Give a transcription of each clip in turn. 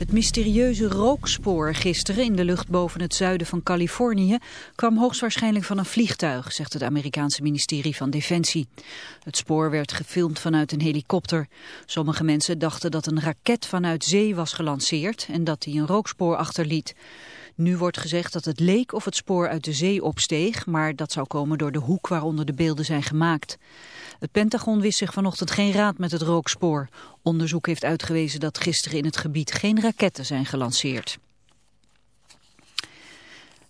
Het mysterieuze rookspoor gisteren in de lucht boven het zuiden van Californië kwam hoogstwaarschijnlijk van een vliegtuig, zegt het Amerikaanse ministerie van Defensie. Het spoor werd gefilmd vanuit een helikopter. Sommige mensen dachten dat een raket vanuit zee was gelanceerd en dat die een rookspoor achterliet. Nu wordt gezegd dat het leek of het spoor uit de zee opsteeg, maar dat zou komen door de hoek waaronder de beelden zijn gemaakt. Het Pentagon wist zich vanochtend geen raad met het rookspoor. Onderzoek heeft uitgewezen dat gisteren in het gebied geen raketten zijn gelanceerd.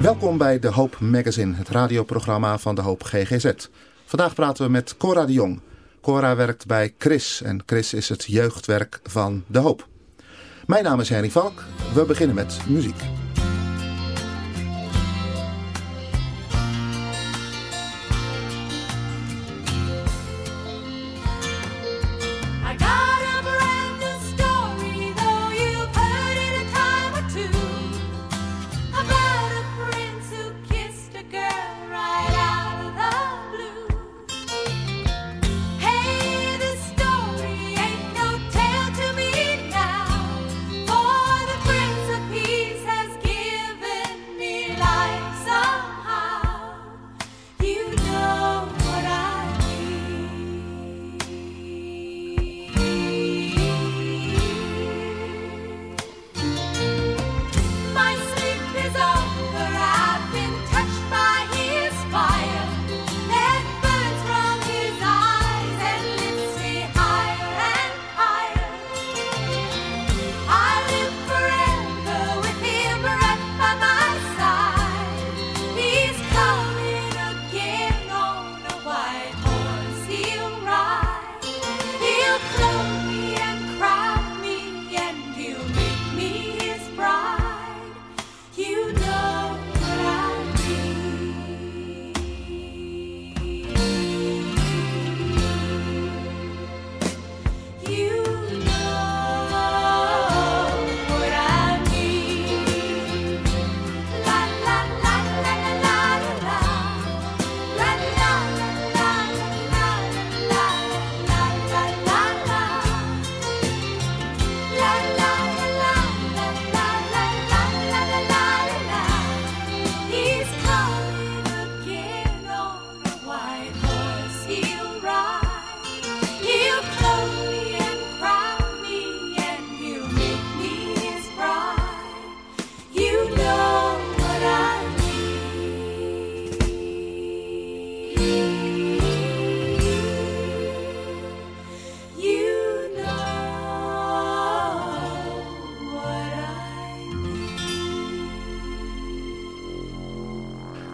Welkom bij De Hoop Magazine, het radioprogramma van De Hoop GGZ. Vandaag praten we met Cora de Jong. Cora werkt bij Chris en Chris is het jeugdwerk van De Hoop. Mijn naam is Henry Valk. We beginnen met muziek.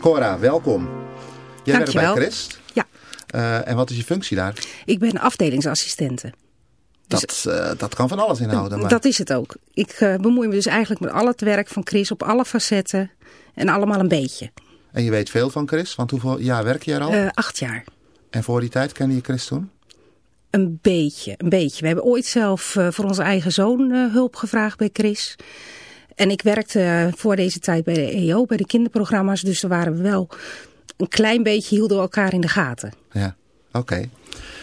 Cora, welkom. Jij werkt bij Christ. Ja. Uh, en wat is je functie daar? Ik ben afdelingsassistente. Dat, dus, uh, dat kan van alles inhouden. Maar... Dat is het ook. Ik uh, bemoei me dus eigenlijk met al het werk van Chris op alle facetten. En allemaal een beetje. En je weet veel van Chris? Want hoeveel jaar werk je er al? Acht jaar. En voor die tijd kende je Chris toen? Een beetje, een beetje. We hebben ooit zelf voor onze eigen zoon hulp gevraagd bij Chris. En ik werkte voor deze tijd bij de EO, bij de kinderprogramma's. Dus er waren we wel een klein beetje, hielden we elkaar in de gaten. Ja, oké.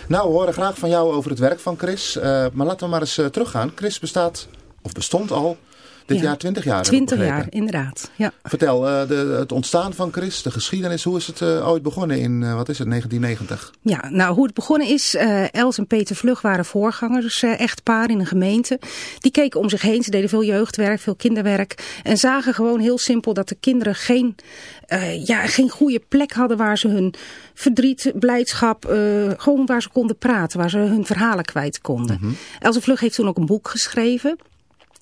Nou, we horen graag van jou over het werk van Chris. Uh, maar laten we maar eens uh, teruggaan. Chris bestaat, of bestond al, dit ja. jaar 20 jaar. 20 jaar, inderdaad. Ja. Vertel, uh, de, het ontstaan van Chris, de geschiedenis, hoe is het ooit begonnen in, wat is het, 1990? Ja, nou hoe het begonnen is, Els en Peter Vlug waren voorgangers, echtpaar in een gemeente. Die keken om zich heen, ze deden veel jeugdwerk, veel kinderwerk. En zagen gewoon heel simpel dat de kinderen geen, ja, geen goede plek hadden waar ze hun verdriet, blijdschap, gewoon waar ze konden praten, waar ze hun verhalen kwijt konden. Mm -hmm. Else Vlug heeft toen ook een boek geschreven.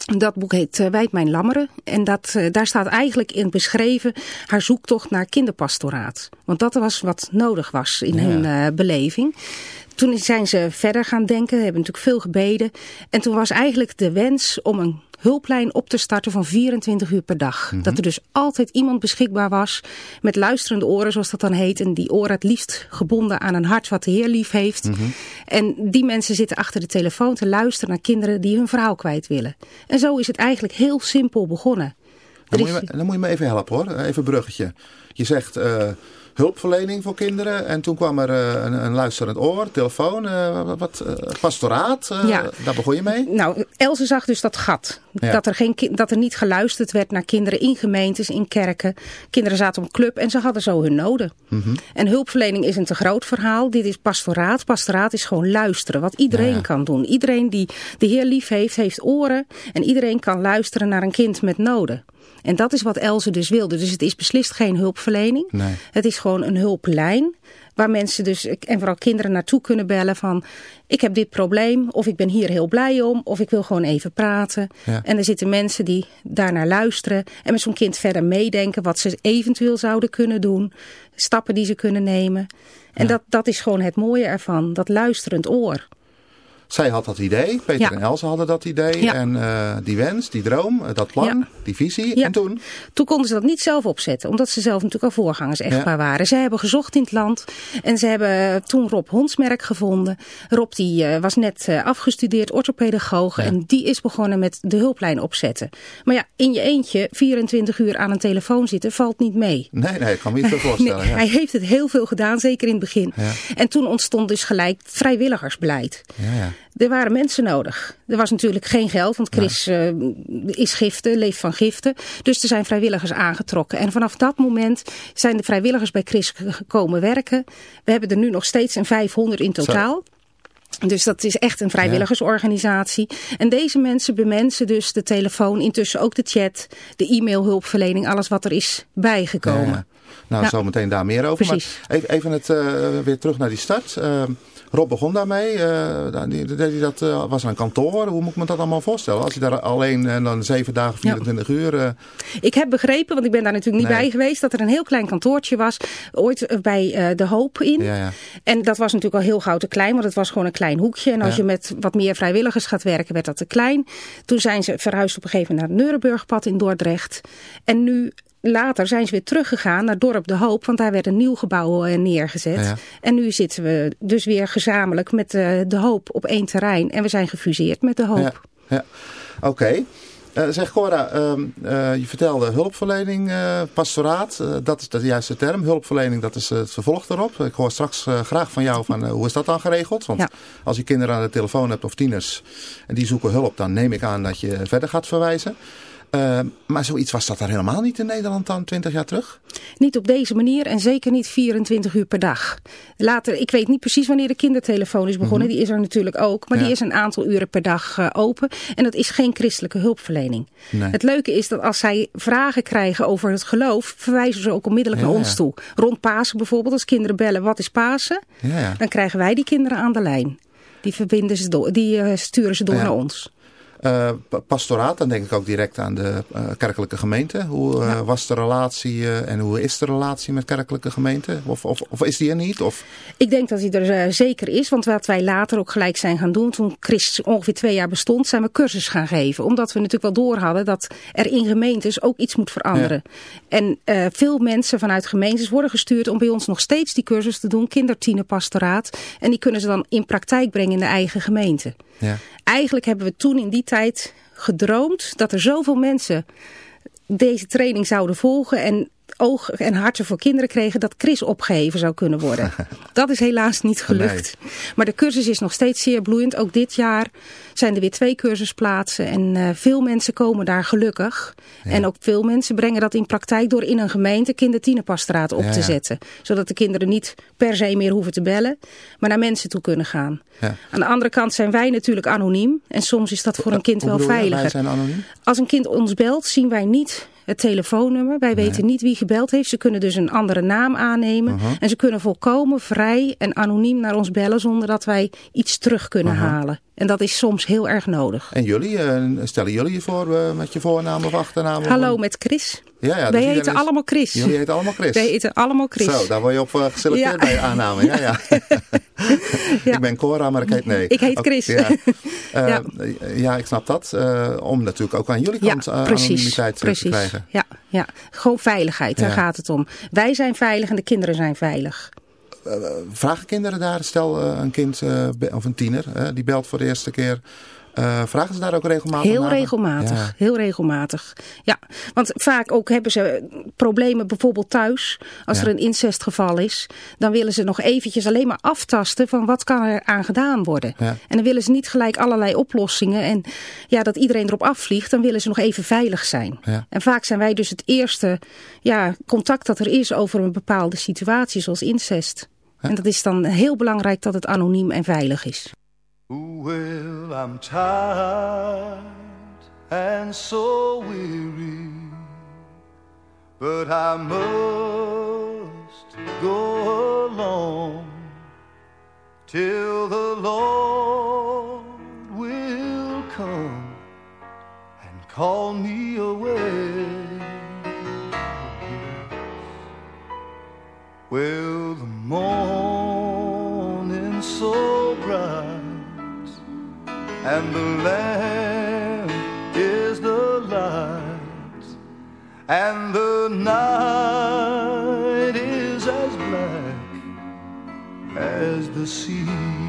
Dat boek heet uh, Wijd mijn lammeren. En dat, uh, daar staat eigenlijk in beschreven haar zoektocht naar kinderpastoraat. Want dat was wat nodig was in ja. hun uh, beleving. Toen zijn ze verder gaan denken, hebben natuurlijk veel gebeden. En toen was eigenlijk de wens om een hulplijn op te starten van 24 uur per dag. Mm -hmm. Dat er dus altijd iemand beschikbaar was met luisterende oren, zoals dat dan heet. En die oren het liefst gebonden aan een hart wat de Heer lief heeft. Mm -hmm. En die mensen zitten achter de telefoon te luisteren naar kinderen die hun verhaal kwijt willen. En zo is het eigenlijk heel simpel begonnen. Dan, moet je, me, dan moet je me even helpen hoor, even een bruggetje. Je zegt... Uh hulpverlening voor kinderen. En toen kwam er uh, een, een, luisterend oor, telefoon, uh, wat, uh, pastoraat. Ja. Daar begon je mee? Nou, Else zag dus dat gat. Ja. Dat, er geen, dat er niet geluisterd werd naar kinderen in gemeentes, in kerken. Kinderen zaten op club en ze hadden zo hun noden. Mm -hmm. En hulpverlening is een te groot verhaal. Dit is pastoraat. Pastoraat is gewoon luisteren. Wat iedereen ja. kan doen. Iedereen die de Heer lief heeft, heeft oren. En iedereen kan luisteren naar een kind met noden. En dat is wat Elze dus wilde. Dus het is beslist geen hulpverlening. Nee. Het is gewoon een hulplijn. Waar mensen dus, en vooral kinderen naartoe kunnen bellen van... ik heb dit probleem, of ik ben hier heel blij om, of ik wil gewoon even praten. Ja. En er zitten mensen die daarnaar luisteren... en met zo'n kind verder meedenken wat ze eventueel zouden kunnen doen. Stappen die ze kunnen nemen. En Ja. dat, dat is gewoon het mooie ervan, dat luisterend oor. Zij had dat idee, Peter Ja. en Elsa hadden dat idee. Ja. En eh, die wens, die droom, eh, dat plan, Ja. die visie. En toen? Toen konden ze dat niet zelf opzetten, omdat ze zelf natuurlijk al voorgangers echtpaar waren. Ze hebben gezocht in het land en ze hebben toen Rob Hondsmerk gevonden. Rob die eh, was net eh, afgestudeerd, orthopedagoog en die is begonnen met de hulplijn opzetten. Maar ja, in je eentje 24 uur aan een telefoon zitten valt niet mee. Nee, nee, ik kan me niet voorstellen. Nee. Hij heeft het heel veel gedaan, zeker in het begin. En toen ontstond dus gelijk vrijwilligersbeleid. Ja, ja. Er waren mensen nodig. Er was natuurlijk geen geld, want Chris eh, is giften, leeft van giften. Dus er zijn vrijwilligers aangetrokken. En vanaf dat moment zijn de vrijwilligers bij Chris gekomen werken. We hebben er nu nog steeds een 500 in totaal. Dus dat is echt een vrijwilligersorganisatie. En deze mensen bemensen dus de telefoon, intussen ook de chat, de e-mailhulpverlening, alles wat er is bijgekomen. Ja, ja. Nou, Ja. zo meteen daar meer over. Precies. Maar even, even het, eh, weer terug naar die start. Eh, Rob begon daarmee. eh, die, deed dat, eh, was een kantoor. Hoe moet ik me dat allemaal voorstellen? Als je daar alleen en dan zeven dagen, 24 uur. eh, Ik heb begrepen, want ik ben daar natuurlijk niet Nee. bij geweest, dat er een heel klein kantoortje was, ooit eh, bij eh, De Hoop in. ja, ja. En dat was natuurlijk al heel gauw te klein, want het was gewoon een klein hoekje. En als je met wat meer vrijwilligers gaat werken, werd dat te klein. Toen zijn ze verhuisd op een gegeven moment naar het Neurenburgpad in Dordrecht. En nu... Later zijn ze weer teruggegaan naar Dorp De Hoop, want daar werd een nieuw gebouw eh, neergezet. Ja. En nu zitten we dus weer gezamenlijk met eh, De Hoop op één terrein. En we zijn gefuseerd met De Hoop. Ja, ja. Oké. Eh, zeg Cora, ehm, eh, je vertelde hulpverlening, pastoraat, dat is de juiste term. Hulpverlening, dat is het vervolg daarop. Ik hoor straks graag van jou van hoe is dat dan geregeld? Want Ja. als je kinderen aan de telefoon hebt of tieners en die zoeken hulp, dan neem ik aan dat je verder gaat verwijzen. Eh, maar zoiets was dat daar helemaal niet in Nederland dan 20 jaar terug? Niet op deze manier en zeker niet 24 uur per dag. Later, ik weet niet precies wanneer de kindertelefoon is begonnen. Die is er natuurlijk ook. Maar Mhm. Ja. die is een aantal uren per dag eh, open. En dat is geen christelijke hulpverlening. Nee. Het leuke is dat als zij vragen krijgen over het geloof, verwijzen ze ook onmiddellijk Ja, naar ja. ons toe. Rond Pasen bijvoorbeeld, als kinderen bellen wat is Pasen, dan krijgen wij die kinderen aan de lijn. Die, verbinden ze door, die eh, sturen ze door naar ons. Uh, pastoraat, dan denk ik ook direct aan de uh, kerkelijke gemeente. Hoe uh, was de relatie en hoe is de relatie met kerkelijke gemeente? Of, of, of is die er niet? Of? Ik denk dat die er zeker is, want wat wij later ook gelijk zijn gaan doen, toen Christ ongeveer twee jaar bestond, zijn we cursus gaan geven. Omdat we natuurlijk wel door hadden dat er in gemeentes ook iets moet veranderen. Ja. En veel mensen vanuit gemeentes worden gestuurd om bij ons nog steeds die cursus te doen, kindertienerpastoraat. En die kunnen ze dan in praktijk brengen in de eigen gemeente. Ja. Eigenlijk hebben we toen in die tijd gedroomd dat er zoveel mensen deze training zouden volgen en oog en hartje voor kinderen kregen dat Chris opgeheven zou kunnen worden. dat is helaas niet gelukt. Nee. Maar de cursus is nog steeds zeer bloeiend. Ook dit jaar zijn er weer twee cursusplaatsen en uh, veel mensen komen daar gelukkig. Ja. En ook veel mensen brengen dat in praktijk door in een gemeente kindertienerpastoraat op ja, te zetten. Zodat de kinderen niet per se meer hoeven te bellen, maar naar mensen toe kunnen gaan. Aan de andere kant zijn wij natuurlijk anoniem en soms is dat voor een kind wel veiliger. Wij zijn anoniem? Als een kind ons belt zien wij niet het telefoonnummer. Wij weten niet wie gebeld heeft. Ze kunnen dus een andere naam aannemen. Uh -huh. En ze kunnen volkomen vrij en anoniem naar ons bellen zonder dat wij iets terug kunnen uh -huh. halen. En dat is soms heel erg nodig. En jullie, uh, stellen jullie je voor uh, met je voornaam of achternaam? Hallo, met Chris. Ja, ja, Wij heten is... allemaal Chris. Jullie heten allemaal Chris? Wij heten allemaal Chris. Zo, daar word je op uh, geselecteerd ja. bij je aanname. Ja, ja. ja. ik ben Cora, maar ik heet nee. Ik heet Chris. ja. ja. ja. ik snap dat. om natuurlijk ook aan jullie kant ja, precies, anonimiteit precies. te krijgen. Ja, ja, gewoon veiligheid, daar gaat het om. Wij zijn veilig en de kinderen zijn veilig. Uh, vragen kinderen daar, stel uh, een kind of een tiener, die belt voor de eerste keer. Uh, vragen ze daar ook regelmatig Heel naar? regelmatig, ja. heel regelmatig. Ja, want vaak ook hebben ze problemen bijvoorbeeld thuis. Als ja. er een incestgeval is, dan willen ze nog eventjes alleen maar aftasten van wat kan er aan gedaan worden. Ja. En dan willen ze niet gelijk allerlei oplossingen en ja, dat iedereen erop afvliegt. Dan willen ze nog even veilig zijn. En vaak zijn wij dus het eerste ja, contact dat er is over een bepaalde situatie zoals incest. En dat is dan heel belangrijk dat het anoniem en veilig is. Well, I'm tired and so weary, but I must go along till the Lord will come and call me away. Well, the morning so bright and the Lamb is the light, and the night is as black as the sea.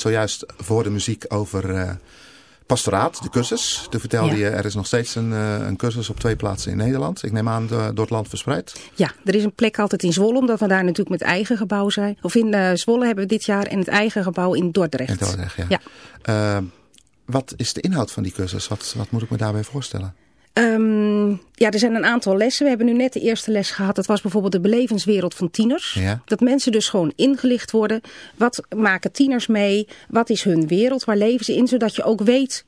Het zojuist voor de muziek over uh, pastoraat, de cursus. Toen vertelde ja. je, er is nog steeds een, uh, een cursus op twee plaatsen in Nederland. Ik neem aan de, door het land verspreid. Ja, er is een plek altijd in Zwolle, omdat we daar natuurlijk met eigen gebouw zijn. Of in Zwolle hebben we dit jaar en het eigen gebouw in Dordrecht. In Dordrecht, ja. ja. wat is de inhoud van die cursus? Wat, wat moet ik me daarbij voorstellen? Um, ja, er zijn een aantal lessen. We hebben nu net de eerste les gehad. Dat was bijvoorbeeld de belevenswereld van tieners. Ja. Dat mensen dus gewoon ingelicht worden. Wat maken tieners mee? Wat is hun wereld? Waar leven ze in? Zodat je ook weet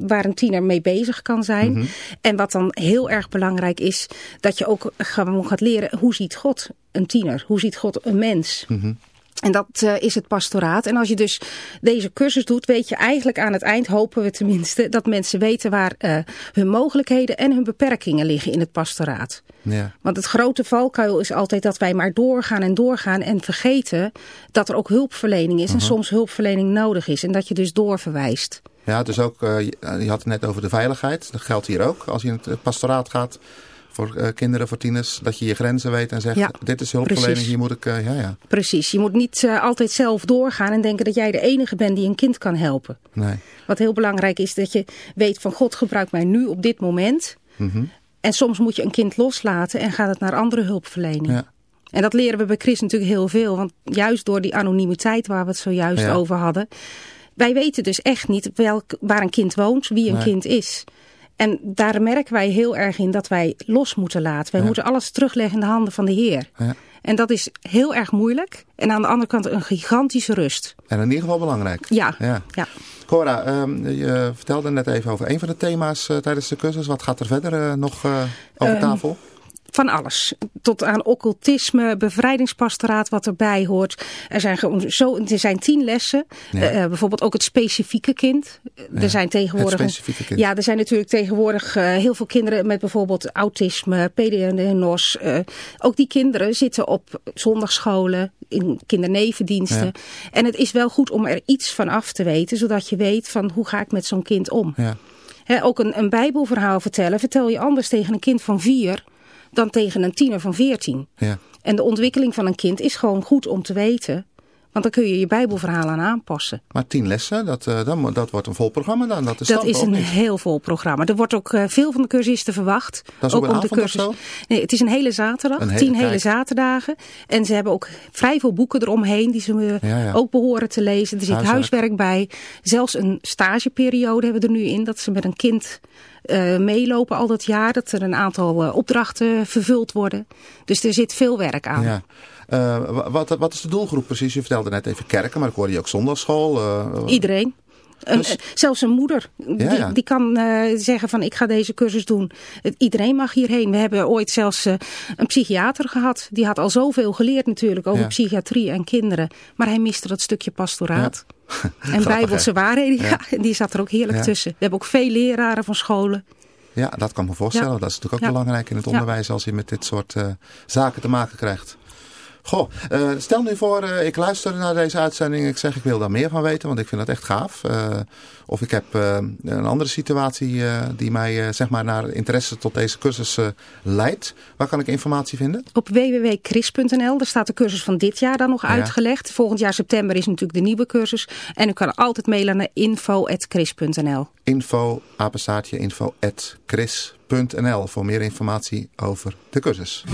waar een tiener mee bezig kan zijn. Mhm. Mm -hmm. En wat dan heel erg belangrijk is. Dat je ook gewoon gaat leren. Hoe ziet God een tiener? Hoe ziet God een mens? Mm -hmm. En dat uh, is het pastoraat. En als je dus deze cursus doet, weet je eigenlijk aan het eind, hopen we tenminste, dat mensen weten waar uh, hun mogelijkheden en hun beperkingen liggen in het pastoraat. Ja. Want het grote valkuil is altijd dat wij maar doorgaan en doorgaan en vergeten dat er ook hulpverlening is uh -huh. en soms hulpverlening nodig is. En dat je dus doorverwijst. Ja, dus ook, uh, je had het net over de veiligheid. Dat geldt hier ook. Als je in het pastoraat gaat, voor uh, kinderen, voor tieners, dat je je grenzen weet en zegt, ja, dit is hulpverlening, precies. hier moet ik, uh, ja ja. Precies, je moet niet uh, altijd zelf doorgaan en denken dat jij de enige bent die een kind kan helpen. Nee. Wat heel belangrijk is, dat je weet van God gebruikt mij nu op dit moment. Mm -hmm. En soms moet je een kind loslaten en gaat het naar andere hulpverlening. Ja. En dat leren we bij Chris natuurlijk heel veel, want juist door die anonimiteit waar we het zojuist ja. over hadden. Wij weten dus echt niet welk, waar een kind woont, wie een Nee. kind is. En daar merken wij heel erg in dat wij los moeten laten. Wij Ja. moeten alles terugleggen in de handen van de Heer. Ja. En dat is heel erg moeilijk. En aan de andere kant een gigantische rust. En in ieder geval belangrijk. Ja, Ja. ja. Cora, um, je vertelde net even over een van de thema's uh, tijdens de cursus. Wat gaat er verder uh, nog uh, over Um, tafel? Van alles. Tot aan occultisme, bevrijdingspastoraat wat erbij hoort. Er zijn, gewoon zo, er zijn tien lessen. Ja. Uh, bijvoorbeeld ook het specifieke kind. Ja, Er zijn tegenwoordig. het specifieke kind. Ja, er zijn natuurlijk tegenwoordig uh, heel veel kinderen met bijvoorbeeld autisme, PDNOS. Uh, ook die kinderen zitten op zondagscholen, in kindernevendiensten. Ja. En het is wel goed om er iets van af te weten, zodat je weet van hoe ga ik met zo'n kind om. He, ook een, een bijbelverhaal vertellen, vertel je anders tegen een kind van vier dan tegen een tiener van veertien. Ja. En de ontwikkeling van een kind is gewoon goed om te weten. Want dan kun je je bijbelverhaal aan aanpassen. Maar tien lessen, dat, uh, dan, dat wordt een vol programma dan. Dat is, dat is een heel vol programma. Er wordt ook uh, veel van de cursisten verwacht. Dat is ook, ook een om de cursus. of zo? Nee, het is een hele zaterdag. Een hele- tien hele zaterdagen. En ze hebben ook vrij veel boeken eromheen die ze Ja, ja. ook behoren te lezen. Er zit Huiswerk. huiswerk bij. Zelfs een stageperiode hebben we er nu in. Dat ze met een kind uh, meelopen al dat jaar. Dat er een aantal uh, opdrachten vervuld worden. Dus er zit veel werk aan. Ja. Uh, wat, wat is de doelgroep precies? Je vertelde net even kerken, maar ik hoorde je ook zondagschool. Uh, Iedereen. Een, Dus- zelfs een moeder, die, Ja, die kan uh, zeggen van ik ga deze cursus doen. Iedereen mag hierheen. We hebben ooit zelfs uh, een psychiater gehad. Die had al zoveel geleerd natuurlijk over Ja. psychiatrie en kinderen. Maar hij miste dat stukje pastoraat. En Grappig, bijbelse hè? waarheden, ja. Die zat er ook heerlijk tussen. We hebben ook veel leraren van scholen. Ja, dat kan ik me voorstellen. Dat is natuurlijk ook belangrijk in het onderwijs als je met dit soort uh, zaken te maken krijgt. Goh, uh, stel nu voor, uh, ik luister naar deze uitzending. Ik zeg, ik wil daar meer van weten, want ik vind dat echt gaaf. Uh, of ik heb een andere situatie die mij zeg maar naar interesse tot deze cursus leidt. Waar kan ik informatie vinden? Op www.chris.nl, daar staat de cursus van dit jaar dan nog Ja. uitgelegd. Volgend jaar september is natuurlijk de nieuwe cursus. En u kan altijd mailen naar info.chris.nl. Info, apenstaartje, info at chris.nl voor meer informatie over de cursus.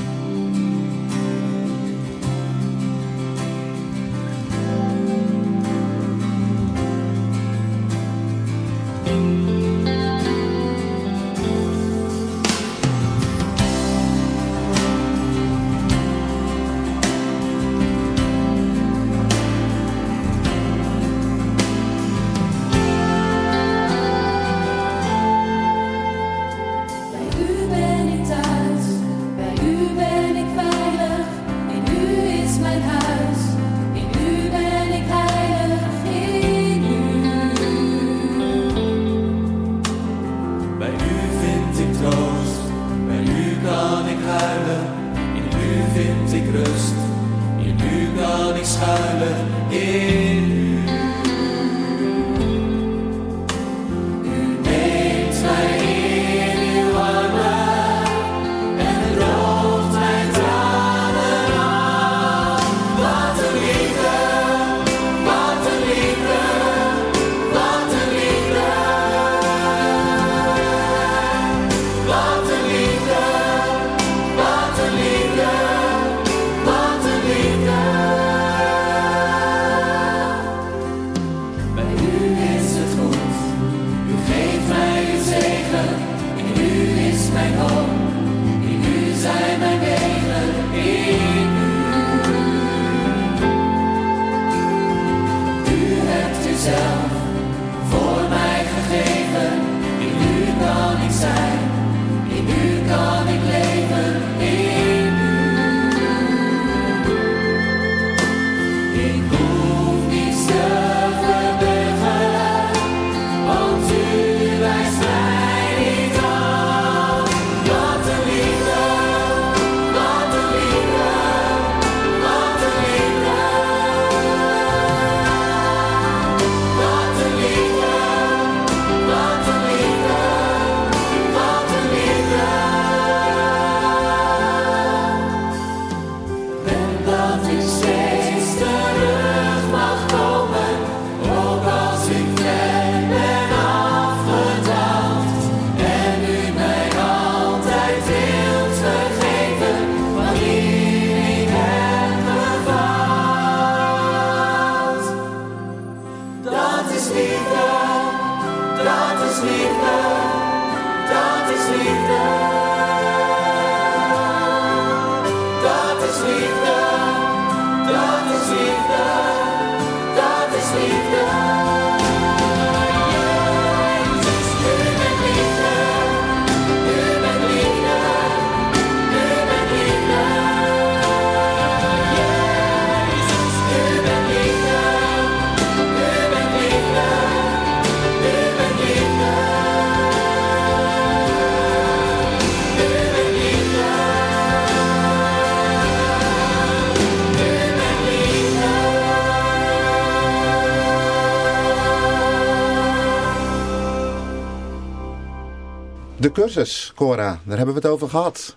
De cursus, Cora, daar hebben we het over gehad.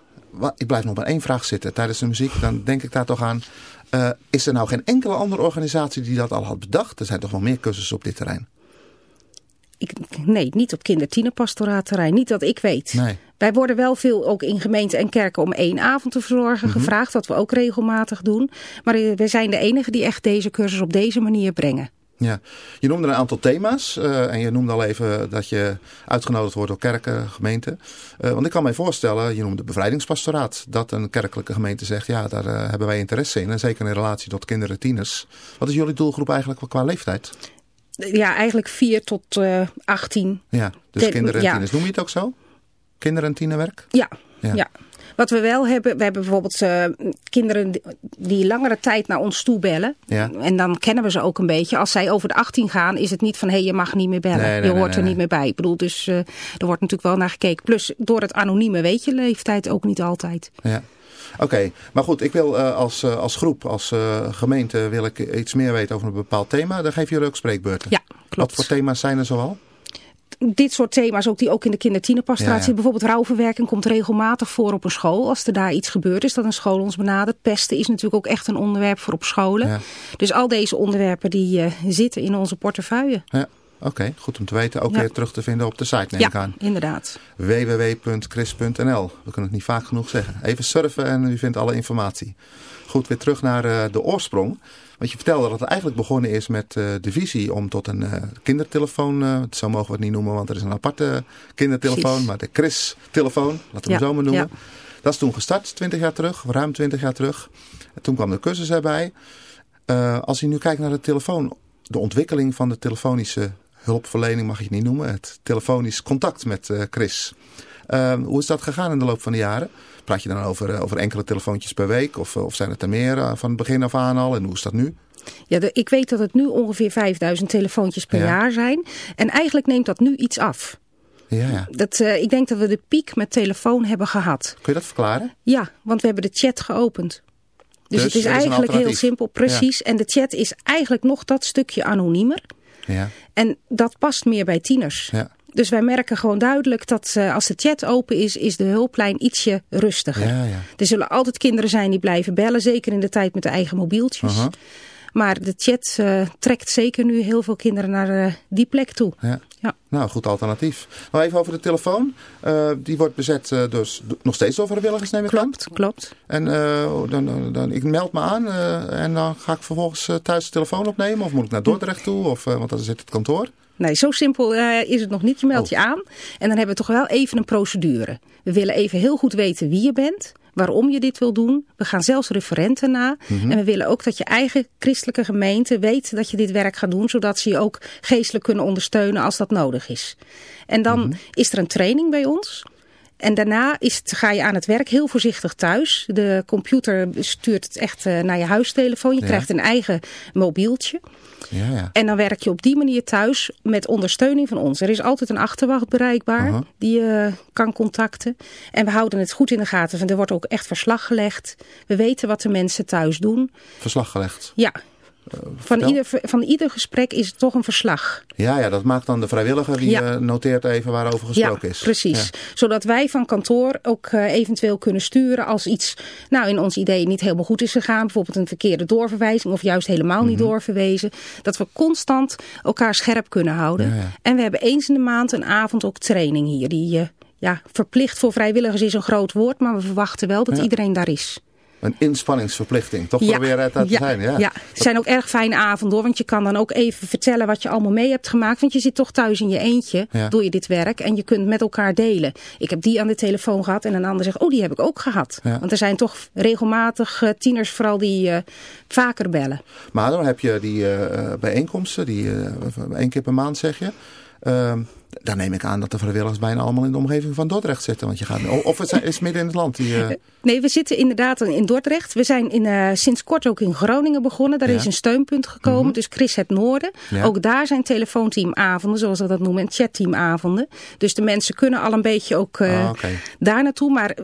Ik blijf nog bij één vraag zitten tijdens de muziek. Dan denk ik daar toch aan. Uh, is er nou geen enkele andere organisatie die dat al had bedacht? Er zijn toch wel meer cursussen op dit terrein? Ik, nee, niet op kindertienerpastoraatterrein. Niet dat ik weet. Nee. Wij worden wel veel ook in gemeenten en kerken om één avond te verzorgen Mhm. gevraagd. Wat we ook regelmatig doen. Maar uh, wij zijn de enige die echt deze cursus op deze manier brengen. Ja, je noemde een aantal thema's uh, en je noemde al even dat je uitgenodigd wordt door kerken, gemeenten. Uh, want ik kan mij voorstellen, je noemde bevrijdingspastoraat, dat een kerkelijke gemeente zegt, ja, daar uh, hebben wij interesse in. En zeker in relatie tot kinderen en tieners. Wat is jullie doelgroep eigenlijk qua leeftijd? Ja, eigenlijk 4 tot 18. Ja, dus Ten, kinderen en ja. tieners. Noem je het ook zo? Kinderen en tienerwerk? Ja, ja. ja. Wat we wel hebben, we hebben bijvoorbeeld uh, kinderen die langere tijd naar ons toe bellen. Ja. En dan kennen we ze ook een beetje. Als zij over de 18 gaan, is het niet van hé, hey, je mag niet meer bellen. Nee, nee, je hoort nee, er niet meer bij. Ik bedoel, dus uh, er wordt natuurlijk wel naar gekeken. Plus door het anonieme weet je leeftijd ook niet altijd. Ja. Oké, okay. maar goed, ik wil uh, als, uh, als groep, als uh, gemeente, wil ik iets meer weten over een bepaald thema. Dan geven jullie ook spreekbeurten. Ja, klopt. Wat voor thema's zijn er zoal? Dit soort thema's, ook die ook in de kindertienerpastoratie. Ja, ja. Bijvoorbeeld rouwverwerking komt regelmatig voor op een school. Als er daar iets gebeurt is, dat een school ons benadert. Pesten is natuurlijk ook echt een onderwerp voor op scholen. Ja. Dus al deze onderwerpen die uh, zitten in onze portefeuille. Ja. Oké, okay, goed om te weten. Ook weer terug te vinden op de site, neem ja, ik aan. inderdaad. www.chris.nl We kunnen het niet vaak genoeg zeggen. Even surfen en u vindt alle informatie. Goed, weer terug naar uh, de oorsprong. Want je vertelde dat het eigenlijk begonnen is met uh, de visie om tot een uh, kindertelefoon, uh, zo mogen we het niet noemen, want er is een aparte kindertelefoon, Precies. maar de Chris-telefoon, laten we ja, hem zo maar noemen. Ja. Dat is toen gestart, 20 jaar terug, ruim 20 jaar terug. En toen kwam de cursus erbij. Als je nu kijkt naar de telefoon, de ontwikkeling van de telefonische hulpverlening mag je het niet noemen, het telefonisch contact met Chris. Hoe is dat gegaan in de loop van de jaren? Praat je dan over, uh, over enkele telefoontjes per week of, of zijn het er meer uh, van het begin af aan al en hoe is dat nu? Ja, de, ik weet dat het nu ongeveer 5000 telefoontjes per Ja. jaar zijn en eigenlijk neemt dat nu iets af. Ja, ja. Dat, uh, ik denk dat we de piek met telefoon hebben gehad. Kun je dat verklaren? Ja, want we hebben de chat geopend. Dus, Dus het is eigenlijk heel simpel, precies. En de chat is eigenlijk nog dat stukje anoniemer. Ja, En dat past meer bij tieners. ja. Dus wij merken gewoon duidelijk dat uh, als de chat open is, is de hulplijn ietsje rustiger. Ja, ja. Er zullen altijd kinderen zijn die blijven bellen, zeker in de tijd met de eigen mobieltjes. Maar de chat uh, trekt zeker nu heel veel kinderen naar uh, die plek toe. Ja. Ja. Nou, goed alternatief. Nou, even over de telefoon. Uh, die wordt bezet dus nog steeds door vrijwilligers, neem ik klopt, aan. Klopt, En uh, dan, dan, ik meld me aan en dan ga ik vervolgens thuis de telefoon opnemen. Of moet ik naar Dordrecht toe? Of, want dan zit het kantoor. Nee, zo simpel uh, is het nog niet. Je meldt oh. je aan en dan hebben we toch wel even een procedure. We willen even heel goed weten wie je bent, waarom je dit wil doen. We gaan zelfs referenten na. Mhm. En we willen ook dat je eigen christelijke gemeente weet dat je dit werk gaat doen. Zodat ze je ook geestelijk kunnen ondersteunen als dat nodig is. En dan Mhm. is er een training bij ons. En daarna is het, ga je aan het werk heel voorzichtig thuis. De computer stuurt het echt uh, naar je huistelefoon. Je Ja. krijgt een eigen mobieltje. Ja, ja. En dan werk je op die manier thuis met ondersteuning van ons. Er is altijd een achterwacht bereikbaar die je kan contacten. En we houden het goed in de gaten. Er wordt ook echt verslag gelegd. We weten wat de mensen thuis doen. Verslag gelegd. Ja, van ieder, van ieder gesprek is het toch een verslag. Ja, ja, dat maakt dan de vrijwilliger die Ja. eh, noteert even waarover gesproken ja, is. precies. Ja. Zodat wij van kantoor ook eh, eventueel kunnen sturen als iets nou, in ons idee niet helemaal goed is gegaan. Bijvoorbeeld een verkeerde doorverwijzing of juist helemaal niet Mhm. doorverwezen. Dat we constant elkaar scherp kunnen houden. En we hebben eens in de maand een avond ook training hier. Die eh, ja, verplicht voor vrijwilligers is een groot woord, maar we verwachten wel dat iedereen daar is. Een inspanningsverplichting. Toch proberen het te zijn. Ja. ja, het zijn ook erg fijne avonden hoor. Want je kan dan ook even vertellen wat je allemaal mee hebt gemaakt. Want je zit toch thuis in je eentje. Ja. Doe je dit werk. En je kunt met elkaar delen. Ik heb die aan de telefoon gehad. En een ander zegt, oh die heb ik ook gehad. Ja. Want er zijn toch regelmatig uh, tieners vooral die uh, vaker bellen. Maar dan heb je die uh, bijeenkomsten. Die één keer per maand zeg je. Dan neem ik aan dat de vrijwilligers bijna allemaal in de omgeving van Dordrecht zitten. Want je gaat, of het is midden in het land. Die, uh... Nee, we zitten inderdaad in Dordrecht. We zijn in, uh, sinds kort ook in Groningen begonnen. Daar ja. is een steunpunt gekomen. Mm -hmm. Dus Chris het Noorden. Ja. Ook daar zijn telefoonteamavonden, zoals we dat noemen. En chatteamavonden. Dus de mensen kunnen al een beetje ook uh, okay. daar naartoe. Maar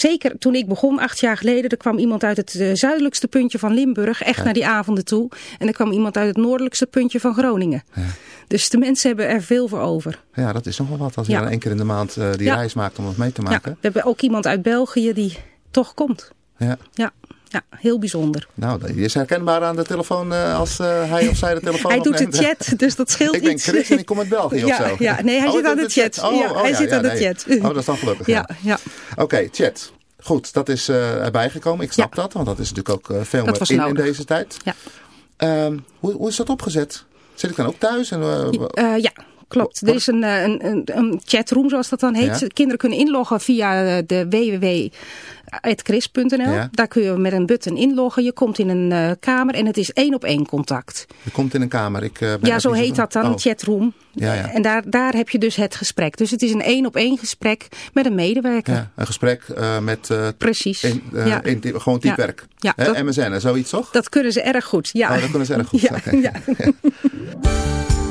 zeker toen ik begon, acht jaar geleden, er kwam iemand uit het uh, zuidelijkste puntje van Limburg echt ja. naar die avonden toe. En er kwam iemand uit het noordelijkste puntje van Groningen. Ja. Dus de mensen hebben er veel voor over. Ja, dat is nog wel wat als je ja. dan één keer in de maand uh, die reis maakt om het mee te maken. we hebben ook iemand uit België die toch komt. Ja. Ja. Ja, heel bijzonder. Nou, die is herkenbaar aan de telefoon uh, als uh, hij of zij de telefoon Hij doet de chat, dus dat scheelt ik ben iets. Chris en ik kom uit België ja, of zo. Ja, nee, hij oh, zit aan de chat. chat. Oh, ja, oh, hij ja, zit aan de nee. chat. Oh, dat is dan gelukkig. Ja, ja. Oké, okay, chat. Goed, dat is uh, erbij gekomen. Ik snap dat, want dat is natuurlijk ook veel meer in, in deze tijd. Ja. Um, hoe, hoe is dat opgezet? Zit ik dan ook thuis? En, ja, klopt. Er is een, een, een, een chatroom, zoals dat dan heet. Ja. Kinderen kunnen inloggen via de www.chris.nl. Ja. Daar kun je met een button inloggen. Je komt in een uh, kamer en het is één op één contact. Je komt in een kamer. Ik, uh, ja, zo heet dat dan, oh. chatroom. Ja, ja. En daar, daar heb je dus het gesprek. Dus het is een één op één gesprek met een medewerker. Ja, een gesprek uh, met... Precies. Gewoon typewerk. Ja. Dat, MSN en zoiets toch? Dat kunnen ze erg goed, ja. Oh, dat kunnen ze erg goed. ja. Okay.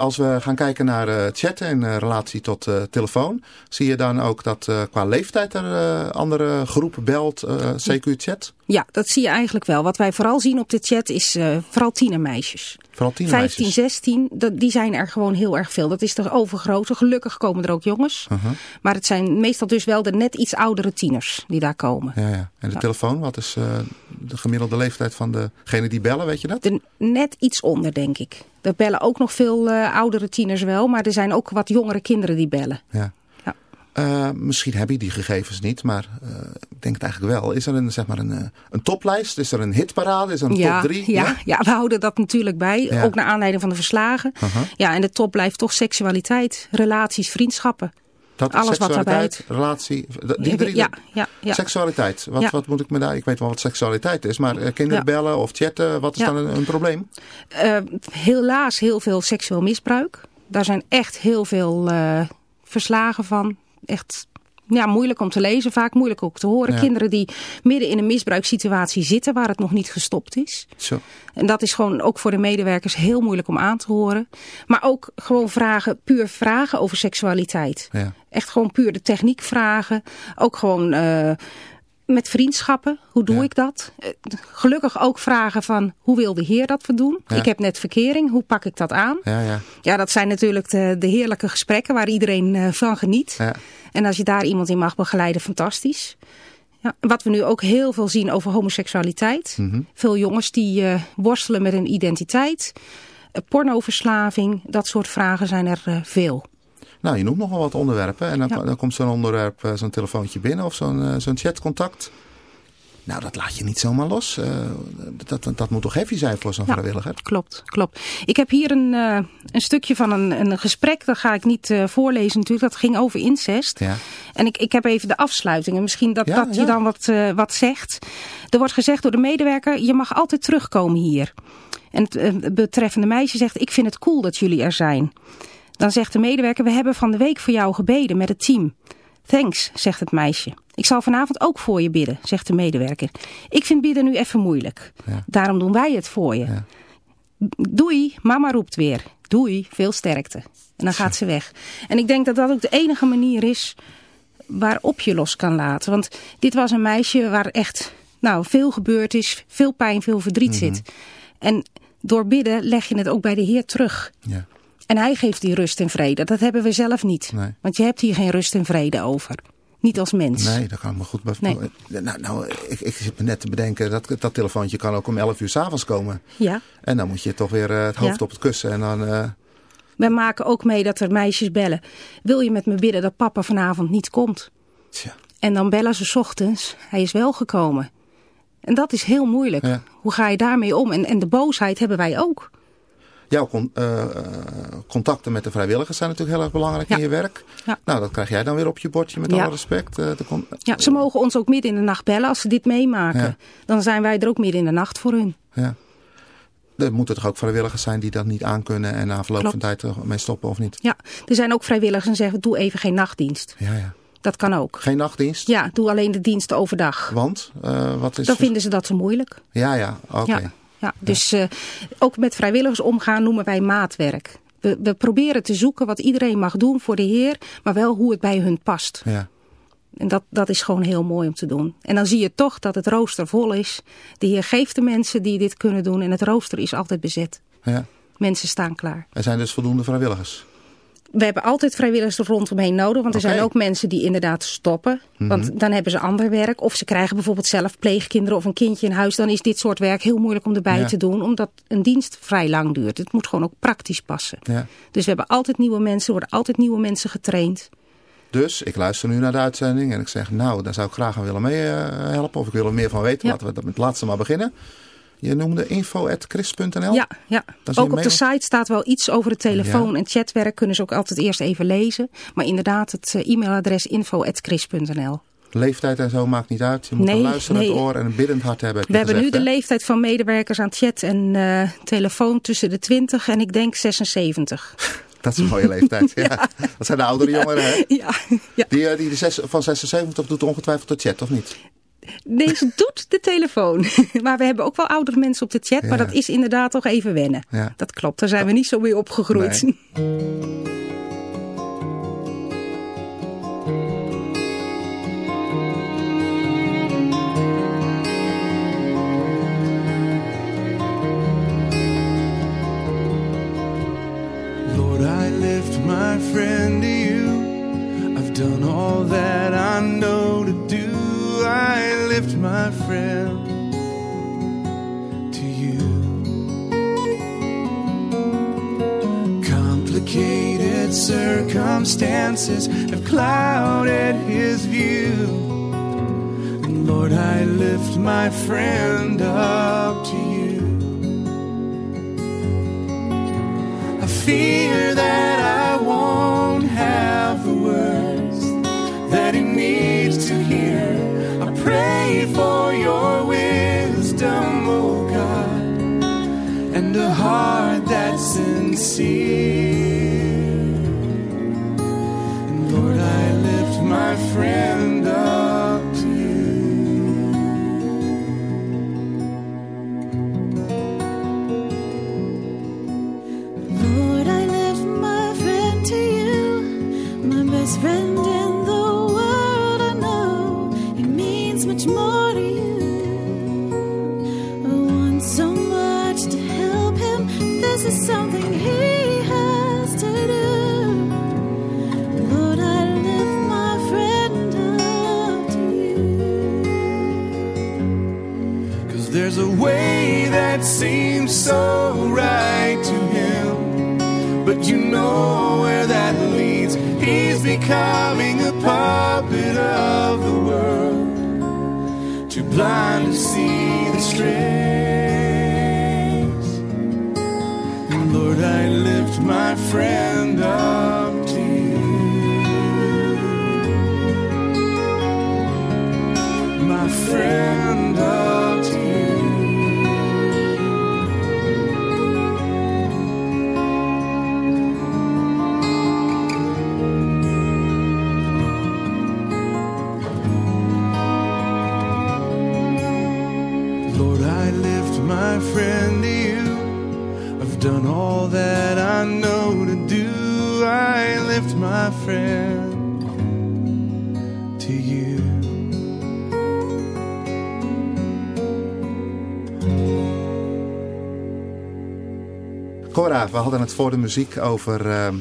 als we gaan kijken naar uh, chatten in uh, relatie tot uh, telefoon, zie je dan ook dat qua leeftijd er andere groepen belt, CQ chat? Ja, dat zie je eigenlijk wel. Wat wij vooral zien op de chat is vooral tienermeisjes. Vooral tienermeisjes? 15, 16, dat, die zijn er gewoon heel erg veel. Dat is de overgrote. Gelukkig komen er ook jongens. -huh. Maar het zijn meestal dus wel de net iets oudere tieners die daar komen. Ja, ja. En de Ja. telefoon, wat is de gemiddelde leeftijd van degene die bellen, weet je dat? De, net iets onder, denk ik. Er bellen ook nog veel uh, oudere tieners wel, maar er zijn ook wat jongere kinderen die bellen. Ja. Uh, misschien heb je die gegevens niet, maar uh, ik denk het eigenlijk wel. Is er een, zeg maar een, een toplijst? Is er een hitparade? Is er een ja, top 3? Ja, ja? ja, we houden dat natuurlijk bij. Ja. Ook naar aanleiding van de verslagen. -huh. Ja, en de top blijft toch seksualiteit, relaties, vriendschappen. Dat Alles wat daarbij. relatie, die drie. Ja, ja, ja. Seksualiteit. Wat, ja. wat moet ik me daar? Ik weet wel wat seksualiteit is, maar kinderen Ja. bellen of chatten, wat is dan een, een probleem? Uh, helaas heel veel seksueel misbruik. Daar zijn echt heel veel uh, verslagen van. Echt ja, moeilijk om te lezen, vaak moeilijk ook te horen. Ja. Kinderen die midden in een misbruikssituatie zitten waar het nog niet gestopt is. Zo. En dat is gewoon ook voor de medewerkers heel moeilijk om aan te horen. Maar ook gewoon vragen, puur vragen over seksualiteit. Ja. Echt gewoon puur de techniek vragen. Ook gewoon uh, met vriendschappen. Hoe doe Ja. ik dat? Uh, gelukkig ook vragen van hoe wil de heer dat we doen? Ja. Ik heb net verkering, hoe pak ik dat aan? Ja, ja. Ja, dat zijn natuurlijk de, de heerlijke gesprekken waar iedereen uh, van geniet. Ja. En als je daar iemand in mag begeleiden, fantastisch. Ja, wat we nu ook heel veel zien over homoseksualiteit. Mm -hmm. Veel jongens die uh, worstelen met hun identiteit. Uh, pornoverslaving, dat soort vragen zijn er uh, veel. Nou, je noemt nogal wat onderwerpen. En dan, ja. dan komt zo'n onderwerp, uh, zo'n telefoontje binnen of zo'n uh, zo'n chatcontact. Nou, dat laat je niet zomaar los. Uh, dat, dat, dat, moet toch heavy zijn voor zo'n ja, vrijwilliger? Klopt, klopt. Ik heb hier een, uh, een stukje van een, een gesprek. Dat ga ik niet uh, voorlezen natuurlijk. Dat ging over incest. Ja. En ik, ik heb even de afsluitingen. Misschien dat, ja, dat je dan wat, wat zegt. Er wordt gezegd door de medewerker. Je mag altijd terugkomen hier. En het betreffende meisje zegt. Ik vind het cool dat jullie er zijn. Dan zegt de medewerker. We hebben van de week voor jou gebeden met het team. Thanks, zegt het meisje. Ik zal vanavond ook voor je bidden, zegt de medewerker. Ik vind bidden nu even moeilijk. Ja. Daarom doen wij het voor je. Ja. Doei, mama roept weer. Doei, veel sterkte. En dan gaat ze weg. En ik denk dat dat ook de enige manier is waarop je los kan laten. Want dit was een meisje waar echt nou, veel gebeurd is. Veel pijn, veel verdriet Mhm. mm -hmm. zit. En door bidden leg je het ook bij de Heer terug. Ja. En hij geeft die rust en vrede. Dat hebben we zelf niet. Nee. Want je hebt hier geen rust en vrede over. Niet als mens. Nee, dat kan ik me goed bij Nee. Nou, nou ik, ik zit me net te bedenken, dat, dat telefoontje kan ook om 11 uur s'avonds komen. Ja. En dan moet je toch weer uh, het hoofd Ja. op het kussen en dan... Uh... We maken ook mee dat er meisjes bellen. Wil je met me bidden dat papa vanavond niet komt? Tja. En dan bellen ze 's ochtends. Hij is wel gekomen. En dat is heel moeilijk. Ja. Hoe ga je daarmee om? En, en de boosheid hebben wij ook. Jouw con uh, contacten met de vrijwilligers zijn natuurlijk heel erg belangrijk Ja. in je werk. Ja. Nou, dat krijg jij dan weer op je bordje met alle respect. Uh, ja, ze mogen ons ook midden in de nacht bellen als ze dit meemaken. Dan zijn wij er ook midden in de nacht voor hun. Ja. Er moeten toch ook vrijwilligers zijn die dat niet aankunnen en na verloop Klopt. van tijd ermee stoppen of niet? Ja, er zijn ook vrijwilligers die zeggen doe even geen nachtdienst. Ja, ja. Dat kan ook. Geen nachtdienst? Ja, doe alleen de diensten overdag. Want? Uh, wat is Dan vinden ze dat te moeilijk. Ja, ja, oké. Okay. Ja, ja, dus uh, ook met vrijwilligers omgaan noemen wij maatwerk. We, we, proberen te zoeken wat iedereen mag doen voor de Heer, maar wel hoe het bij hun past. Ja. En dat, dat is gewoon heel mooi om te doen. En dan zie je toch dat het rooster vol is. De Heer geeft de mensen die dit kunnen doen en het rooster is altijd bezet. Ja. Mensen staan klaar. Er zijn dus voldoende vrijwilligers? We hebben altijd vrijwilligers er rondomheen nodig. Want er okay. zijn ook mensen die inderdaad stoppen. Mm -hmm. Want dan hebben ze ander werk. Of ze krijgen bijvoorbeeld zelf pleegkinderen of een kindje in huis. Dan is dit soort werk heel moeilijk om erbij ja. te doen. Omdat een dienst vrij lang duurt. Het moet gewoon ook praktisch passen. Ja. Dus we hebben altijd nieuwe mensen. Er worden altijd nieuwe mensen getraind. Dus ik luister nu naar de uitzending en ik zeg, nou, daar zou ik graag aan willen meehelpen. Of ik wil er meer van weten. Ja. Laten we dat met het laatste maar beginnen. Je noemde info.chris.nl? Ja, ja. ook op de site staat wel iets over het telefoon- ja. en chatwerk. Kunnen ze ook altijd eerst even lezen. Maar inderdaad, het uh, e-mailadres info.chris.nl. Leeftijd en zo maakt niet uit. Je moet nee, een luisterend nee. oor en een biddend hart hebben. We hebben gezegd, nu hè? de leeftijd van medewerkers aan chat en uh, telefoon tussen de 20 en ik denk 76. Dat is een mooie leeftijd. ja. ja. Dat zijn de oudere jongeren, hè? Ja. ja. Die, die de zes, van 76 doet ongetwijfeld de chat, of niet? Deze doet de telefoon. maar we hebben ook wel oudere mensen op de chat. Maar Ja. dat is inderdaad toch even wennen. Ja. Dat klopt, daar zijn we niet zo mee opgegroeid. Nee. Lord, I lift my friend to you. I've done all that I know. Lift my friend to you. Complicated circumstances have clouded his view. And Lord, I lift my friend up to you. I fear that heart that's sincere. And Lord, I lift my friend so right to him, but you know where that leads. He's becoming a puppet of the world, too blind to see the strings. And Lord, I lift my friend up. My friend Voor de muziek over, ehm,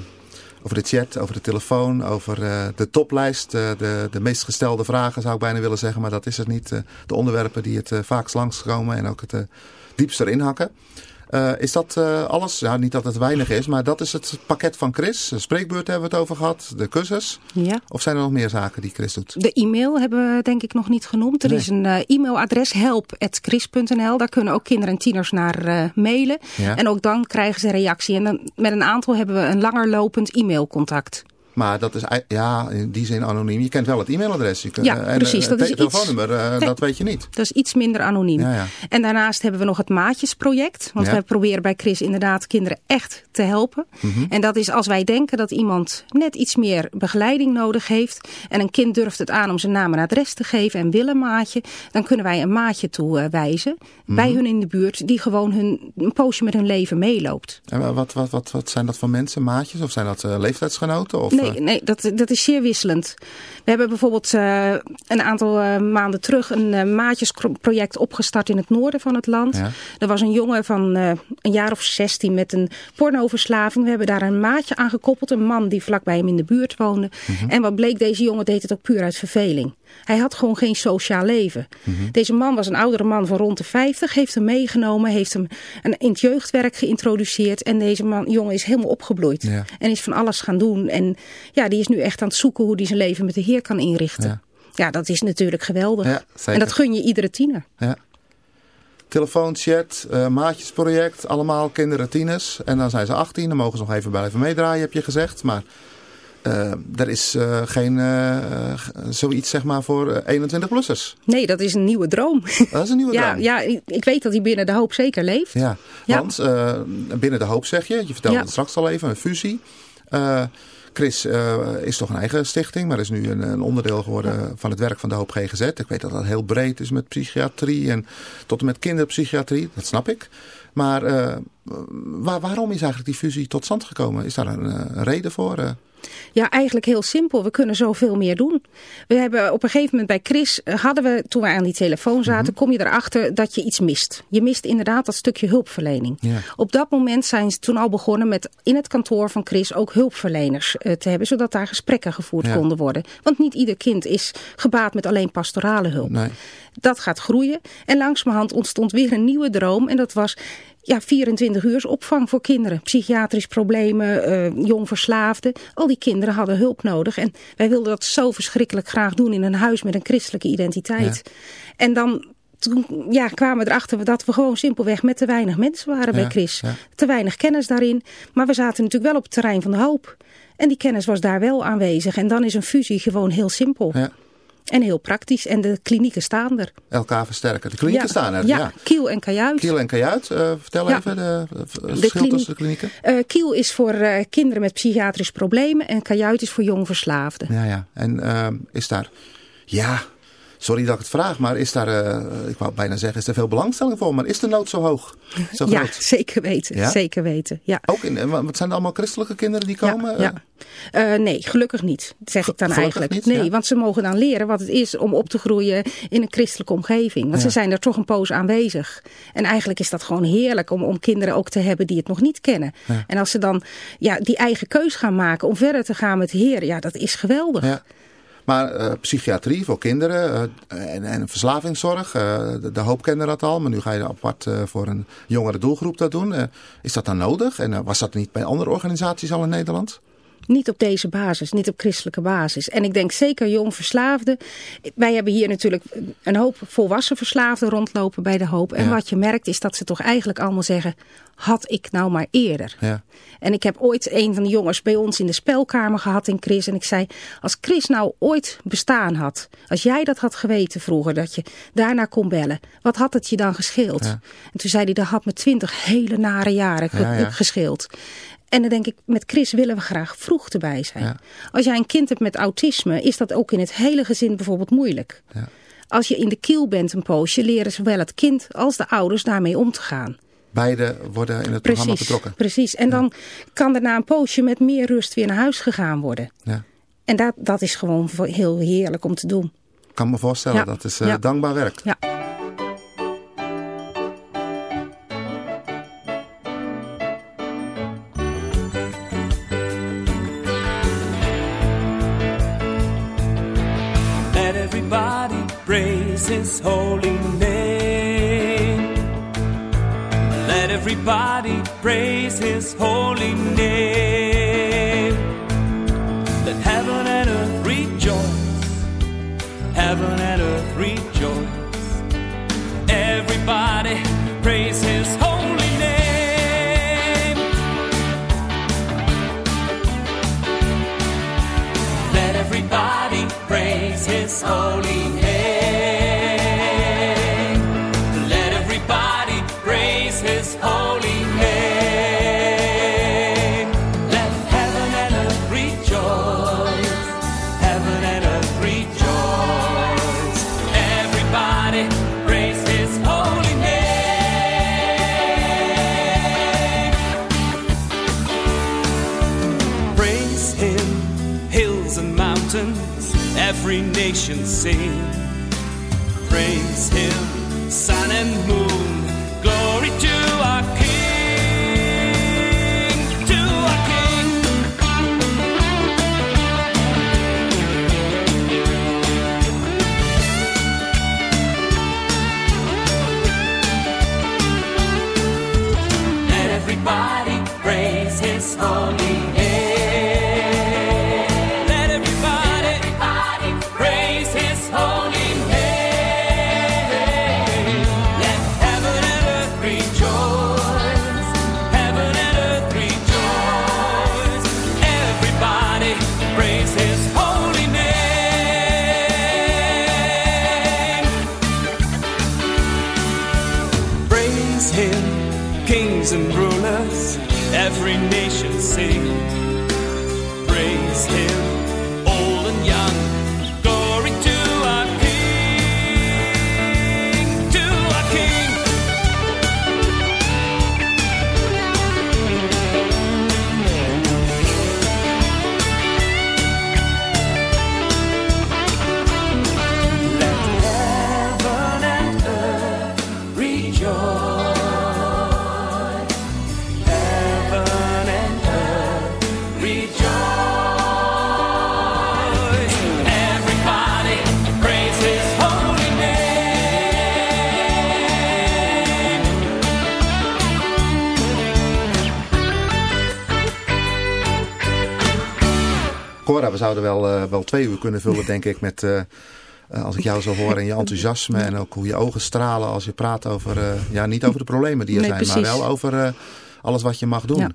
over de chat, over de telefoon, over eh, de toplijst. eh, de, de meest gestelde vragen zou ik bijna willen zeggen, maar dat is het niet. Eh, de onderwerpen die het vaakst langskomen en ook het diepst erin hakken. Eh, is dat eh, alles? Ja, niet dat het weinig is, maar dat is het pakket van Chris. De spreekbeurt hebben we het over gehad, de cursus. Ja. Of zijn er nog meer zaken die Chris doet? De e-mail hebben we denk ik nog niet genoemd. Er Nee. is een eh, e-mailadres help.chris.nl. Daar kunnen ook kinderen en tieners naar mailen. Ja. En ook dan krijgen ze reactie. En dan, met een aantal hebben we een langer lopend e-mailcontact. Maar dat is ja, in die zin anoniem. Je kent wel het e-mailadres. Je kunt, Ja, eh, en, precies, eh, dat is te- iets- telefoonnummer, eh, dat weet je niet. Dat is iets minder anoniem. Ja, ja. En daarnaast hebben we nog het Maatjesproject. Want wij proberen bij Chris inderdaad kinderen echt te helpen. Mhm. En dat is als wij denken dat iemand net iets meer begeleiding nodig heeft. En een kind durft het aan om zijn naam en adres te geven en wil een maatje. Dan kunnen wij een maatje toewijzen bij Mhm. hun in de buurt. Die gewoon hun, een poosje met hun leven meeloopt. En wat, wat, wat, wat zijn dat voor mensen, maatjes? Of zijn dat leeftijdsgenoten? Of, Nee, nee dat, dat is zeer wisselend. We hebben bijvoorbeeld eh, een aantal eh, maanden terug een eh, maatjesproject opgestart in het noorden van het land. Ja. Er was een jongen van een jaar of 16 met een pornoverslaving. We hebben daar een maatje aan gekoppeld, een man die vlakbij hem in de buurt woonde. Mhm. En wat bleek, deze jongen deed het ook puur uit verveling. Hij had gewoon geen sociaal leven. Mhm. Deze man was een oudere man van rond de 50, heeft hem meegenomen, heeft hem een, in het jeugdwerk geïntroduceerd. En deze man, jongen is helemaal opgebloeid. Ja. En is van alles gaan doen. En ja, die is nu echt aan het zoeken hoe hij zijn leven met de Heer kan inrichten. Ja. Ja, dat is natuurlijk geweldig. Ja, en dat gun je iedere tiener. Ja. Telefoon, chat, eh, maatjesproject, allemaal kinderen, tieners. En dan zijn ze 18, dan mogen ze nog even blijven meedraaien, heb je gezegd. Maar eh, er is eh, geen zoiets zeg maar voor eh, 21-plussers. Nee, dat is een nieuwe droom. Dat is een nieuwe ja, droom. ja, ik weet dat hij binnen de hoop zeker leeft. Ja, Ja. want binnen de hoop zeg je, je vertelde Ja. het straks al even, een fusie. Eh, Chris uh, is toch een eigen stichting, maar is nu een, een onderdeel geworden ja. van het werk van de Hoop GGZ. Ik weet dat dat heel breed is met psychiatrie en tot en met kinderpsychiatrie, dat snap ik. Maar uh, waar, waarom is eigenlijk die fusie tot stand gekomen? Is daar een, een reden voor? Ja, eigenlijk heel simpel. We kunnen zoveel meer doen. We hebben op een gegeven moment bij Chris, hadden we, toen we aan die telefoon zaten, mm -hmm. kom je erachter dat je iets mist. Je mist inderdaad dat stukje hulpverlening. Ja. Op dat moment zijn ze toen al begonnen met in het kantoor van Chris ook hulpverleners uh, te hebben, zodat daar gesprekken gevoerd ja. konden worden. Want niet ieder kind is gebaat met alleen pastorale hulp. Nee. Dat gaat groeien. En langzamerhand ontstond weer een nieuwe droom. En dat was ja, 24 uur opvang voor kinderen. Psychiatrisch problemen, uh, jong verslaafden. Al die kinderen hadden hulp nodig. En wij wilden dat zo verschrikkelijk graag doen in een huis met een christelijke identiteit. Ja. En dan toen ja, kwamen we erachter dat we gewoon simpelweg met te weinig mensen waren ja, bij Chris. Ja. Te weinig kennis daarin. Maar we zaten natuurlijk wel op het terrein van de hoop. En die kennis was daar wel aanwezig. En dan is een fusie gewoon heel simpel. Ja. En heel praktisch. En de klinieken staan er. Elkaar versterken. De klinieken ja, staan er. Ja, ja, Kiel en Kajuit. Kiel en Kajuit. Uh, vertel ja. even de, de verschil tussen de klinieken. Uh, Kiel is voor uh, kinderen met psychiatrische problemen. En Kajuit is voor jong verslaafden. Ja, ja. En is daar... Ja, sorry dat ik het vraag, maar is daar, uh, ik wou bijna zeggen, is er veel belangstelling voor, maar is de nood zo hoog? Zo ja, zeker weten. Ja? Zeker weten. Ja. Ook in, wat zijn er allemaal christelijke kinderen die komen? Ja, ja. Uh, nee, gelukkig niet, zeg ik dan eigenlijk. Niet, nee, want ze mogen dan leren wat het is om op te groeien in een christelijke omgeving. Want ze zijn er toch een poos aanwezig. En eigenlijk is dat gewoon heerlijk om, om kinderen ook te hebben die het nog niet kennen. En als ze dan ja, die eigen keus gaan maken om verder te gaan met Heer, ja, dat is geweldig. Maar uh, psychiatrie voor kinderen uh, en, en verslavingszorg, uh, de, de, hoop kende dat al. Maar nu ga je apart voor een jongere doelgroep dat doen. is dat dan nodig? En was dat niet bij andere organisaties al in Nederland? Niet op deze basis, niet op christelijke basis. En ik denk zeker jong verslaafden. Wij hebben hier natuurlijk een hoop volwassen verslaafden rondlopen bij de hoop. En ja. wat je merkt is dat ze toch eigenlijk allemaal zeggen, had ik nou maar eerder. Ja. En ik heb ooit een van de jongens bij ons in de spelkamer gehad in Chris. En ik zei, als Chris nou ooit bestaan had. Als jij dat had geweten vroeger, dat je daarna kon bellen. Wat had het je dan gescheeld? Ja. En toen zei hij, dat had me twintig hele nare jaren Ja, ja. gescheeld. En dan denk ik, met Chris willen we graag vroeg erbij zijn. Ja. Als jij een kind hebt met autisme, is dat ook in het hele gezin bijvoorbeeld moeilijk. Ja. Als je in de kiel bent een poosje, leren zowel het kind als de ouders daarmee om te gaan. Beide worden in het precies, programma betrokken. Precies, en dan kan er na een poosje met meer rust weer naar huis gegaan worden. Ja. En dat, dat is gewoon heel heerlijk om te doen. Ik kan me voorstellen, dat is uh, Ja. dankbaar werk. Ja. His holy name. Let everybody praise his holy name. patience sing. Kings and rulers, every nation sing. praise him, zouden wel, eh, wel twee uur kunnen vullen, denk ik, met... eh, eh, als ik jou zo hoor en je enthousiasme en ook hoe je ogen stralen als je praat over, ja, niet over de problemen die er Nee, zijn, maar wel over alles wat je mag doen. Ja.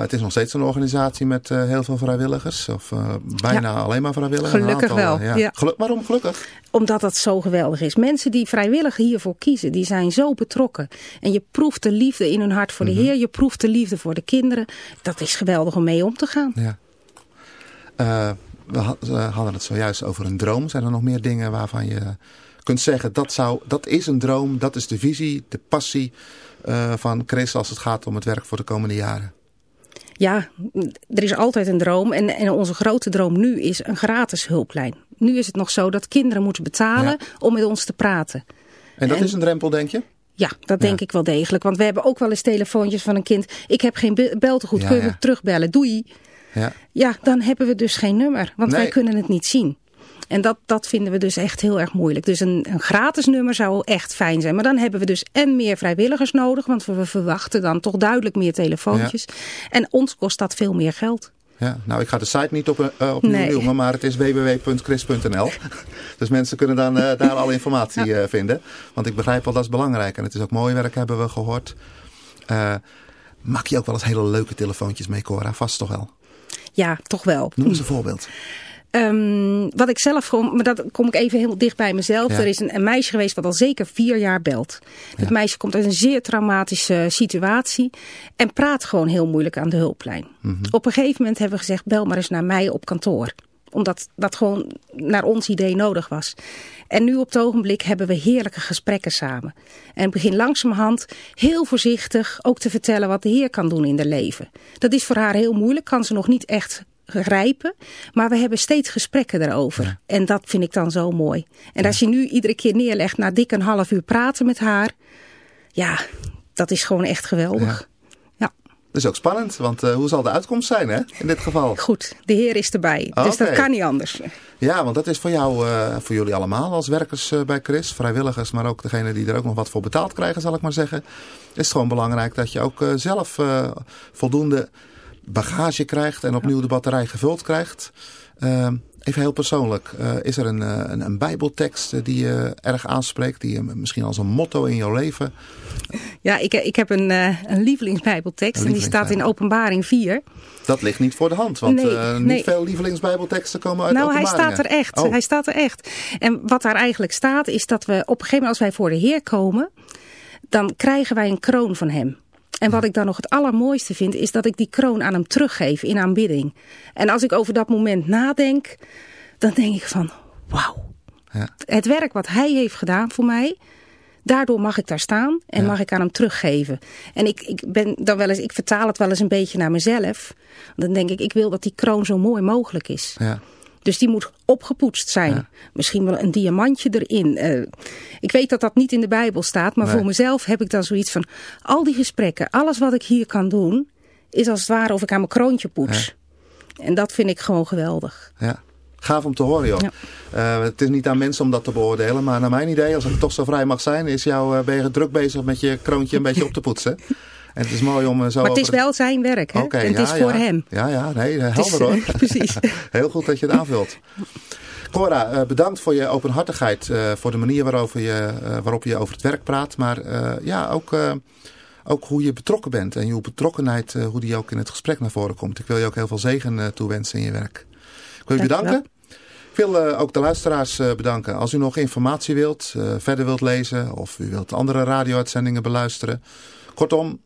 Het is nog steeds een organisatie met heel veel vrijwilligers, of bijna alleen maar vrijwilligers. Gelukkig aantal, wel, ja. Waarom gelukkig? Omdat het zo geweldig is. Mensen die vrijwillig hiervoor kiezen, die zijn zo betrokken. En je proeft de liefde in hun hart voor Mhm. de Heer. Je proeft de liefde voor de kinderen. Dat is geweldig om mee om te gaan. Ja. Eh, we had- we hadden het zojuist over een droom. Zijn er nog meer dingen waarvan je kunt zeggen dat, zou, dat is een droom, dat is de visie, de passie eh, van Chris als het gaat om het werk voor de komende jaren? Ja, er is altijd een droom. En, en onze grote droom nu is een gratis hulplijn. Nu is het nog zo dat kinderen moeten betalen Ja. om met ons te praten. En dat En- is een drempel, denk je? Ja, dat denk Ja. ik wel degelijk. Want we hebben ook wel eens telefoontjes van een kind. Ik heb geen be- beltegoed, Ja, kun je me terugbellen? Doei. Ja. Ja, dan hebben we dus geen nummer. Want Nee. wij kunnen het niet zien. En dat, dat vinden we dus echt heel erg moeilijk. Dus een, een gratis nummer zou echt fijn zijn. Maar dan hebben we dus en meer vrijwilligers nodig. Want we verwachten dan toch duidelijk meer telefoontjes. En ons kost dat veel meer geld. Ja, nou ik ga de site niet op, eh opnieuw Nee. noemen, maar het is www.chris.nl. dus mensen kunnen dan eh, daar alle informatie eh, vinden. Want ik begrijp wel, dat is belangrijk. En het is ook mooi werk, hebben we gehoord. Eh, maak je ook wel eens hele leuke telefoontjes mee, Cora? Vast toch wel? Ja, toch wel. Noem eens een voorbeeld. Ehm, wat ik zelf gewoon, maar dat kom ik even heel dicht bij mezelf. Ja. Er is een, een meisje geweest wat al zeker vier jaar belt. Dat meisje komt uit een zeer traumatische situatie en praat gewoon heel moeilijk aan de hulplijn. Mhm. Op een gegeven moment hebben we gezegd, bel maar eens naar mij op kantoor. Omdat dat gewoon naar ons idee nodig was. En nu op het ogenblik hebben we heerlijke gesprekken samen. En begin langzamerhand heel voorzichtig ook te vertellen wat de Heer kan doen in haar leven. Dat is voor haar heel moeilijk, kan ze nog niet echt grijpen. Maar we hebben steeds gesprekken erover. En dat vind ik dan zo mooi. En als je nu iedere keer neerlegt na dik een half uur praten met haar. Ja, dat is gewoon echt geweldig. Ja. Dat is ook spannend, want eh, hoe zal de uitkomst zijn hè, in dit geval? Goed, de Heer is erbij. Dus dat kan niet anders. Ja, want dat is voor jou, eh, voor jullie allemaal als werkers eh, bij Chris, vrijwilligers, maar ook degene die er ook nog wat voor betaald krijgen, zal ik maar zeggen. Is het gewoon belangrijk dat je ook zelf voldoende bagage krijgt en opnieuw de batterij gevuld krijgt. Even heel persoonlijk, eh, is er een, eh, een, een bijbeltekst eh, die je erg aanspreekt, die je misschien als een motto in jouw leven... Ja, ik, ik heb een, een lievelingsbijbeltekst. Een En die staat in openbaring 4. Dat ligt niet voor de hand, want Nee, niet nee. veel lievelingsbijbelteksten komen uit Nou, hij staat er echt. Oh. Hij staat er echt. En wat daar eigenlijk staat is dat we op een gegeven moment als wij voor de Heer komen, dan krijgen wij een kroon van hem. En wat ik dan nog het allermooiste vind, is dat ik die kroon aan hem teruggeef in aanbidding. En als ik over dat moment nadenk, dan denk ik van, wauw. Ja. Het werk wat hij heeft gedaan voor mij, daardoor mag ik daar staan en mag ik aan hem teruggeven. En ik, ik, ben dan wel eens, ik vertaal het wel eens een beetje naar mezelf. Dan denk ik, ik wil dat die kroon zo mooi mogelijk is. Ja. Dus die moet opgepoetst zijn. Misschien wel een diamantje erin. Eh, ik weet dat dat niet in de Bijbel staat. Maar Nee. voor mezelf heb ik dan zoiets van... Al die gesprekken, alles wat ik hier kan doen... is als het ware of ik aan mijn kroontje poets. En dat vind ik gewoon geweldig. Ja. Gaaf om te horen, joh. Eh, het is niet aan mensen om dat te beoordelen. Maar naar mijn idee, als ik toch zo vrij mag zijn... Is jou, eh, ben je druk bezig met je kroontje een beetje op te poetsen. En het is mooi om eh, zo maar het is wel zijn werk. Hè? En het ja, is voor ja. hem. Ja, ja, nee, eh, helder hoor. precies. Heel goed dat je het aanvult. Cora, eh, bedankt voor je openhartigheid. voor de manier waarover je, waarop je over het werk praat. Maar ja, ook, ook hoe je betrokken bent. En je betrokkenheid, hoe die ook in het gesprek naar voren komt. Ik wil je ook heel veel zegen toewensen in je werk. Ik wil je Dank je bedanken. Ik wil ook de luisteraars bedanken. Als u nog informatie wilt, verder wilt lezen of u wilt andere radio-uitzendingen beluisteren. Kortom,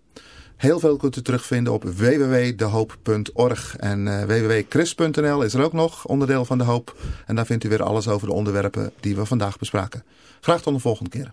Heel veel kunt u terugvinden op www.dehoop.org. En uh, www.chris.nl is er ook nog, onderdeel van De Hoop. En daar vindt u weer alles over de onderwerpen die we vandaag bespraken. Graag tot de volgende keer.